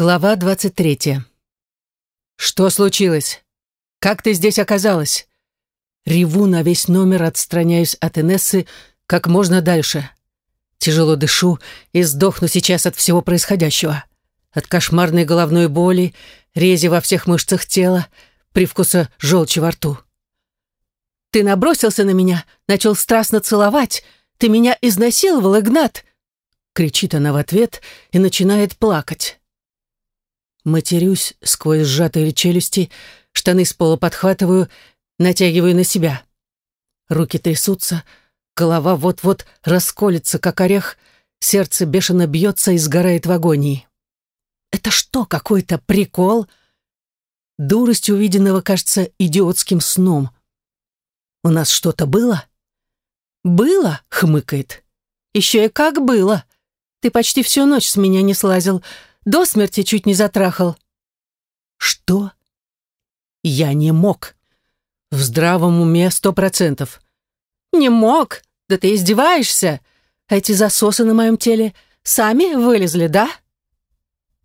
Глава 23. «Что случилось? Как ты здесь оказалась?» Реву на весь номер, отстраняюсь от Инессы как можно дальше. Тяжело дышу и сдохну сейчас от всего происходящего. От кошмарной головной боли, рези во всех мышцах тела, привкуса желчи во рту. «Ты набросился на меня, начал страстно целовать. Ты меня изнасиловал, Игнат!» Кричит она в ответ и начинает плакать. Матерюсь сквозь сжатые челюсти, штаны с пола подхватываю, натягиваю на себя. Руки трясутся, голова вот-вот расколется, как орех, сердце бешено бьется и сгорает в агонии. Это что, какой-то прикол? Дурость увиденного кажется идиотским сном. У нас что-то было? Было, хмыкает. Еще и как было. Ты почти всю ночь с меня не слазил, до смерти чуть не затрахал. Что? Я не мог. В здравом уме сто процентов. Не мог? Да ты издеваешься? Эти засосы на моем теле сами вылезли, да?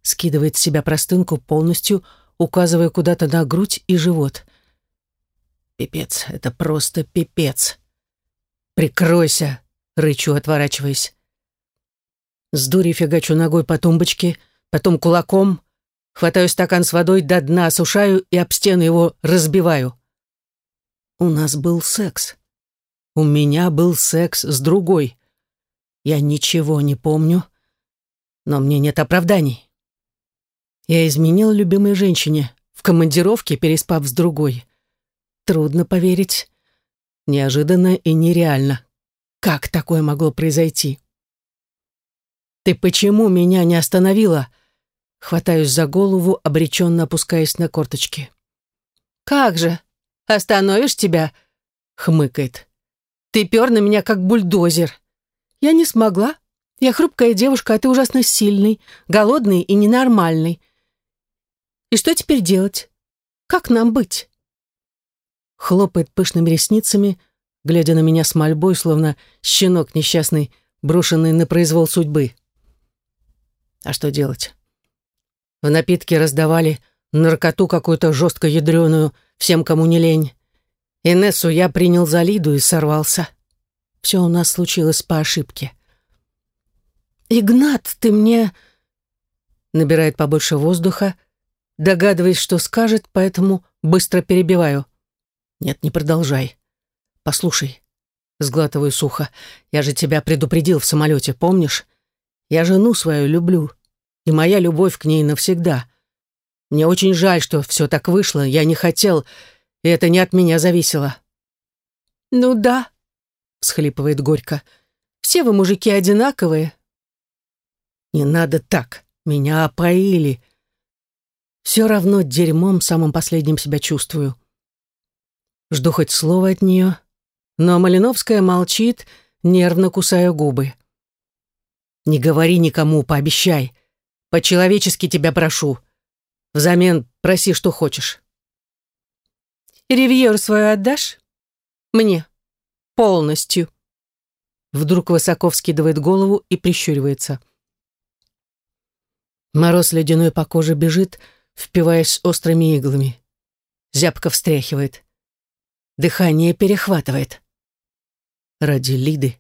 Скидывает с себя простынку полностью, указывая куда-то на грудь и живот. Пипец, это просто пипец. Прикройся, рычу, отворачиваясь. С дури фигачу ногой по тумбочке — потом кулаком, хватаю стакан с водой до дна, осушаю и об стену его разбиваю. У нас был секс. У меня был секс с другой. Я ничего не помню, но мне нет оправданий. Я изменил любимой женщине, в командировке переспав с другой. Трудно поверить. Неожиданно и нереально. Как такое могло произойти? «Ты почему меня не остановила?» Хватаюсь за голову, обреченно опускаясь на корточки. «Как же? Остановишь тебя?» — хмыкает. «Ты пер на меня, как бульдозер. Я не смогла. Я хрупкая девушка, а ты ужасно сильный, голодный и ненормальный. И что теперь делать? Как нам быть?» Хлопает пышными ресницами, глядя на меня с мольбой, словно щенок несчастный, брошенный на произвол судьбы. А что делать? В напитке раздавали наркоту какую-то жестко ядреную, всем, кому не лень. Инессу я принял за Лиду и сорвался. Все у нас случилось по ошибке. «Игнат, ты мне...» Набирает побольше воздуха, догадываясь, что скажет, поэтому быстро перебиваю. «Нет, не продолжай. Послушай». Сглатываю сухо. «Я же тебя предупредил в самолете, помнишь? Я жену свою люблю и моя любовь к ней навсегда. Мне очень жаль, что все так вышло, я не хотел, и это не от меня зависело». «Ну да», — всхлипывает горько, — «все вы, мужики, одинаковые». «Не надо так, меня опоили. Все равно дерьмом самым последним себя чувствую». Жду хоть слово от нее, но Малиновская молчит, нервно кусая губы. «Не говори никому, пообещай. По-человечески тебя прошу. Взамен проси, что хочешь. Ривьер свою отдашь? Мне. Полностью. Вдруг высоко вскидывает голову и прищуривается. Мороз ледяной по коже бежит, впиваясь острыми иглами. Зябко встряхивает. Дыхание перехватывает. Ради Лиды.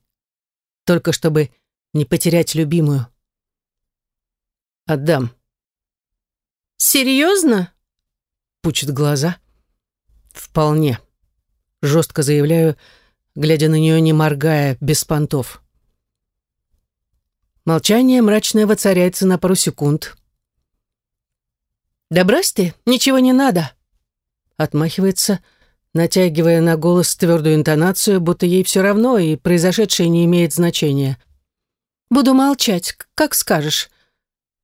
Только чтобы не потерять любимую. Отдам. Серьезно? Пучит глаза. Вполне. Жестко заявляю, глядя на нее, не моргая, без понтов. Молчание мрачное воцаряется на пару секунд. «Да брось ты, ничего не надо!» Отмахивается, натягивая на голос твердую интонацию, будто ей все равно, и произошедшее не имеет значения. «Буду молчать, как скажешь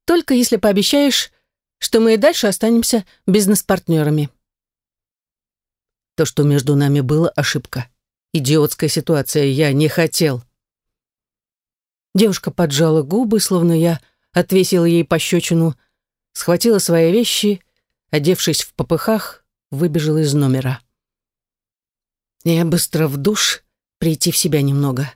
только если пообещаешь, что мы и дальше останемся бизнес-партнерами. То, что между нами было, ошибка. Идиотская ситуация, я не хотел. Девушка поджала губы, словно я отвесила ей пощечину, схватила свои вещи, одевшись в попыхах, выбежала из номера. Я быстро в душ, прийти в себя немного.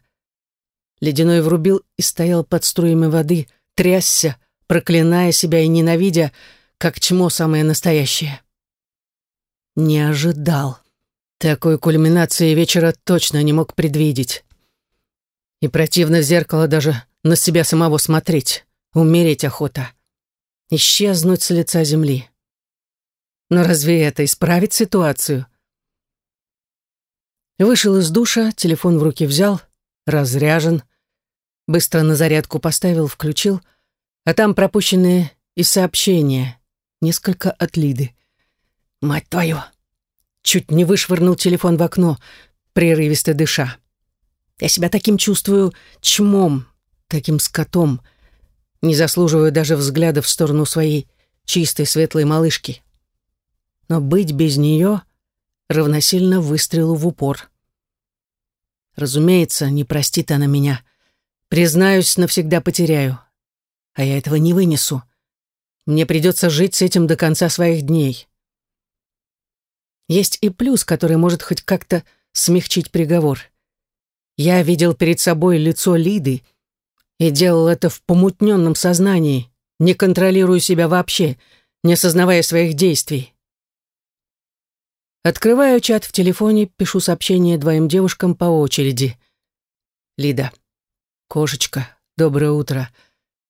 Ледяной врубил и стоял под струями воды, трясся, проклиная себя и ненавидя, как чмо самое настоящее. Не ожидал. Такой кульминации вечера точно не мог предвидеть. И противно в зеркало даже на себя самого смотреть. Умереть охота. Исчезнуть с лица земли. Но разве это исправит ситуацию? Вышел из душа, телефон в руки взял, разряжен. Быстро на зарядку поставил, включил, а там пропущенные и сообщения. Несколько от Лиды. Мать твою! Чуть не вышвырнул телефон в окно, прерывисто дыша. Я себя таким чувствую чмом, таким скотом. Не заслуживаю даже взгляда в сторону своей чистой светлой малышки. Но быть без нее равносильно выстрелу в упор. Разумеется, не простит она меня. Признаюсь, навсегда потеряю. А я этого не вынесу. Мне придется жить с этим до конца своих дней. Есть и плюс, который может хоть как-то смягчить приговор. Я видел перед собой лицо Лиды и делал это в помутненном сознании, не контролируя себя вообще, не осознавая своих действий. Открываю чат в телефоне, пишу сообщение двоим девушкам по очереди. Лида. Кошечка, доброе утро.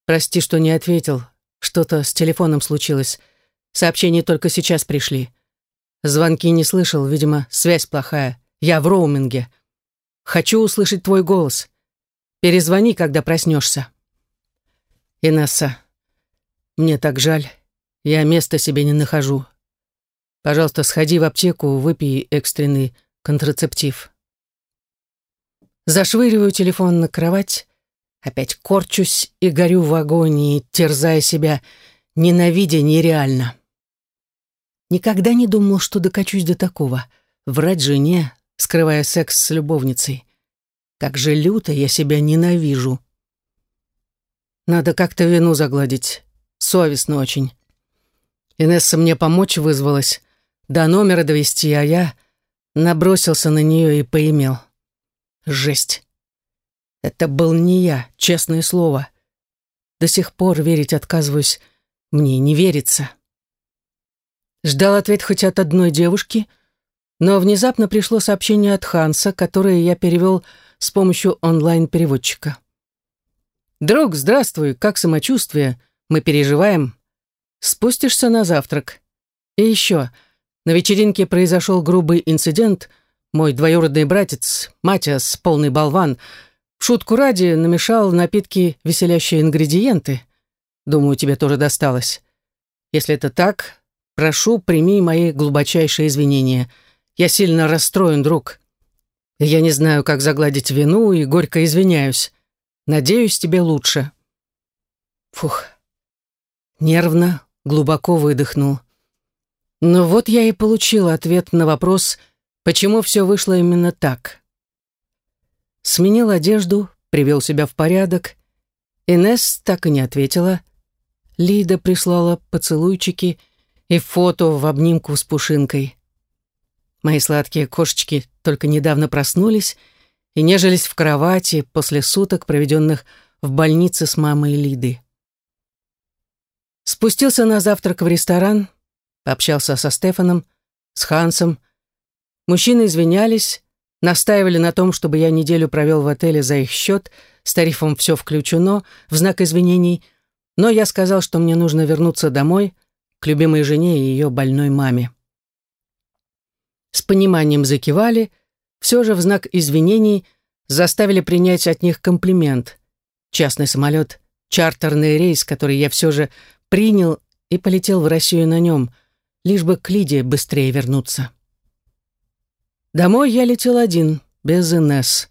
Прости, что не ответил. Что-то с телефоном случилось. Сообщения только сейчас пришли. Звонки не слышал, видимо, связь плохая. Я в роуминге. Хочу услышать твой голос. Перезвони, когда проснешься. Инесса, мне так жаль. Я места себе не нахожу. Пожалуйста, сходи в аптеку, выпей экстренный контрацептив. Зашвыриваю телефон на кровать, опять корчусь и горю в агонии, терзая себя, ненавидя нереально. Никогда не думал, что докачусь до такого. Врать жене, скрывая секс с любовницей. Как же люто я себя ненавижу. Надо как-то вину загладить. Совестно очень. Инесса мне помочь вызвалась, до номера довести, а я набросился на нее и поимел. Жесть. Это был не я, честное слово. До сих пор верить отказываюсь. Мне не верится. Ждал ответ хоть от одной девушки — но внезапно пришло сообщение от Ханса, которое я перевел с помощью онлайн-переводчика. «Друг, здравствуй, как самочувствие? Мы переживаем. Спустишься на завтрак. И еще, на вечеринке произошел грубый инцидент. Мой двоюродный братец, Матиас, полный болван, в шутку ради намешал напитки веселящие ингредиенты. Думаю, тебе тоже досталось. Если это так, прошу, прими мои глубочайшие извинения». Я сильно расстроен, друг. Я не знаю, как загладить вину и горько извиняюсь. Надеюсь, тебе лучше. Фух. Нервно, глубоко выдохнул. Но вот я и получил ответ на вопрос, почему все вышло именно так. Сменил одежду, привел себя в порядок. Инесс так и не ответила. Лида прислала поцелуйчики и фото в обнимку с пушинкой. Мои сладкие кошечки только недавно проснулись и нежились в кровати после суток, проведенных в больнице с мамой Лиды. Спустился на завтрак в ресторан, пообщался со Стефаном, с Хансом. Мужчины извинялись, настаивали на том, чтобы я неделю провел в отеле за их счет, с тарифом все включено, в знак извинений, но я сказал, что мне нужно вернуться домой, к любимой жене и ее больной маме с пониманием закивали, все же в знак извинений заставили принять от них комплимент. Частный самолет, чартерный рейс, который я все же принял и полетел в Россию на нем, лишь бы к Лиде быстрее вернуться. Домой я летел один, без Инесс.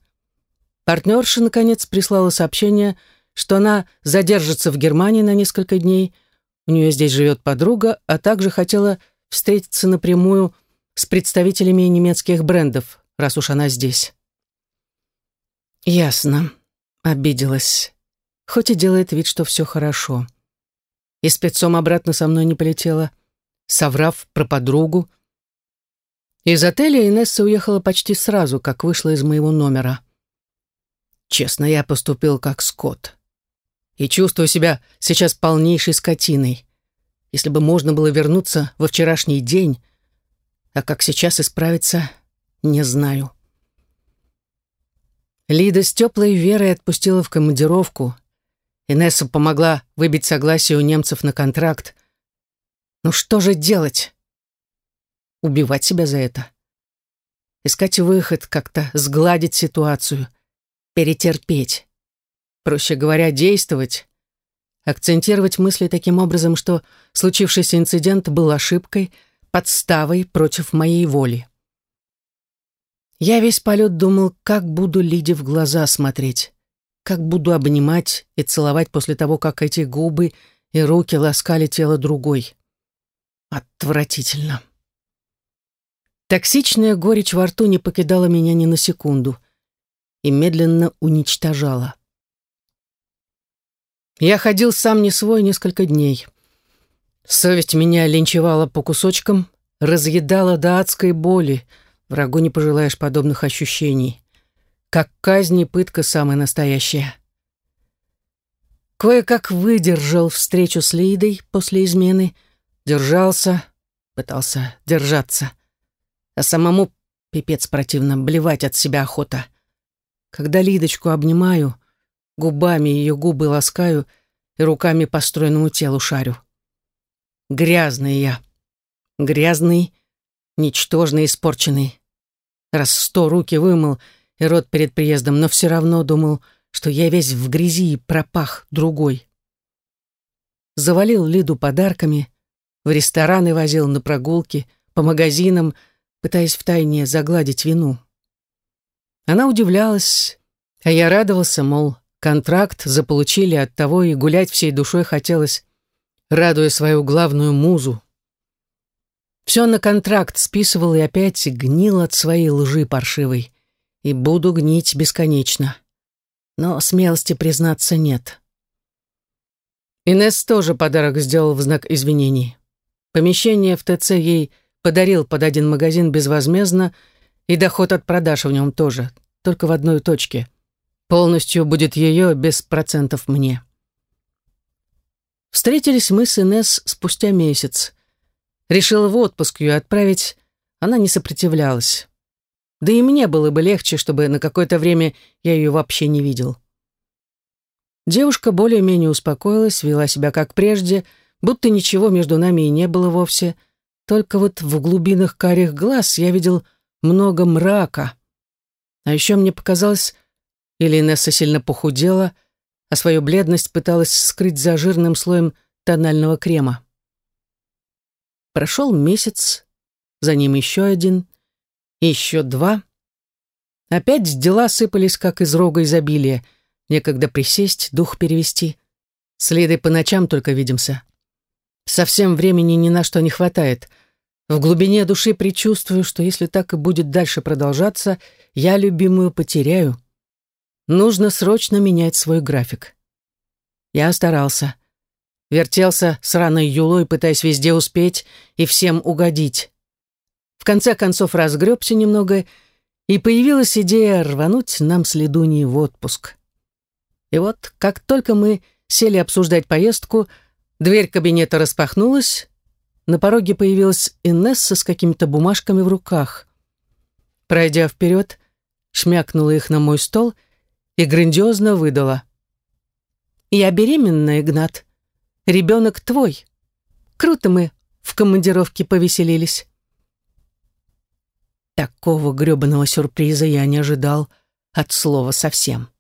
Партнерша, наконец, прислала сообщение, что она задержится в Германии на несколько дней, у нее здесь живет подруга, а также хотела встретиться напрямую с представителями немецких брендов, раз уж она здесь. Ясно. Обиделась. Хоть и делает вид, что все хорошо. И спецом обратно со мной не полетела, соврав про подругу. Из отеля Инесса уехала почти сразу, как вышла из моего номера. Честно, я поступил как скот. И чувствую себя сейчас полнейшей скотиной. Если бы можно было вернуться во вчерашний день, а как сейчас исправиться, не знаю. Лида с теплой верой отпустила в командировку. Инесса помогла выбить согласие у немцев на контракт. Ну что же делать? Убивать себя за это? Искать выход, как-то сгладить ситуацию, перетерпеть. Проще говоря, действовать. Акцентировать мысли таким образом, что случившийся инцидент был ошибкой, подставой против моей воли. Я весь полет думал, как буду Лиде в глаза смотреть, как буду обнимать и целовать после того, как эти губы и руки ласкали тело другой. Отвратительно. Токсичная горечь во рту не покидала меня ни на секунду и медленно уничтожала. Я ходил сам не свой несколько дней. Совесть меня линчевала по кусочкам, разъедала до адской боли — Врагу не пожелаешь подобных ощущений. Как казнь и пытка самая настоящая. Кое-как выдержал встречу с Лидой после измены, держался, пытался держаться. А самому пипец противно, блевать от себя охота. Когда Лидочку обнимаю, губами ее губы ласкаю и руками по стройному телу шарю. Грязный я. Грязный, ничтожный, испорченный раз сто руки вымыл и рот перед приездом, но все равно думал, что я весь в грязи и пропах другой. Завалил Лиду подарками, в рестораны возил на прогулки, по магазинам, пытаясь втайне загладить вину. Она удивлялась, а я радовался, мол, контракт заполучили, от того и гулять всей душой хотелось, радуя свою главную музу. Все на контракт списывал и опять гнил от своей лжи паршивой. И буду гнить бесконечно. Но смелости признаться нет. Инесс тоже подарок сделал в знак извинений. Помещение в ТЦ ей подарил под один магазин безвозмездно, и доход от продаж в нем тоже, только в одной точке. Полностью будет ее, без процентов мне. Встретились мы с Инесс спустя месяц. Решила в отпуск ее отправить, она не сопротивлялась. Да и мне было бы легче, чтобы на какое-то время я ее вообще не видел. Девушка более-менее успокоилась, вела себя как прежде, будто ничего между нами и не было вовсе. Только вот в глубинах карих глаз я видел много мрака. А еще мне показалось, или Инесса сильно похудела, а свою бледность пыталась скрыть за жирным слоем тонального крема. Прошел месяц, за ним еще один, еще два. Опять дела сыпались, как из рога изобилия. Некогда присесть, дух перевести. С Лидой по ночам только видимся. Совсем времени ни на что не хватает. В глубине души предчувствую, что если так и будет дальше продолжаться, я любимую потеряю. Нужно срочно менять свой график. Я старался. Вертелся сраной юлой, пытаясь везде успеть и всем угодить. В конце концов разгребся немного, и появилась идея рвануть нам с Ледуней в отпуск. И вот, как только мы сели обсуждать поездку, дверь кабинета распахнулась, на пороге появилась Инесса с какими-то бумажками в руках. Пройдя вперед, шмякнула их на мой стол и грандиозно выдала. «Я беременна, Игнат. Ребенок твой. Круто мы в командировке повеселились. Такого грёбаного сюрприза я не ожидал от слова совсем.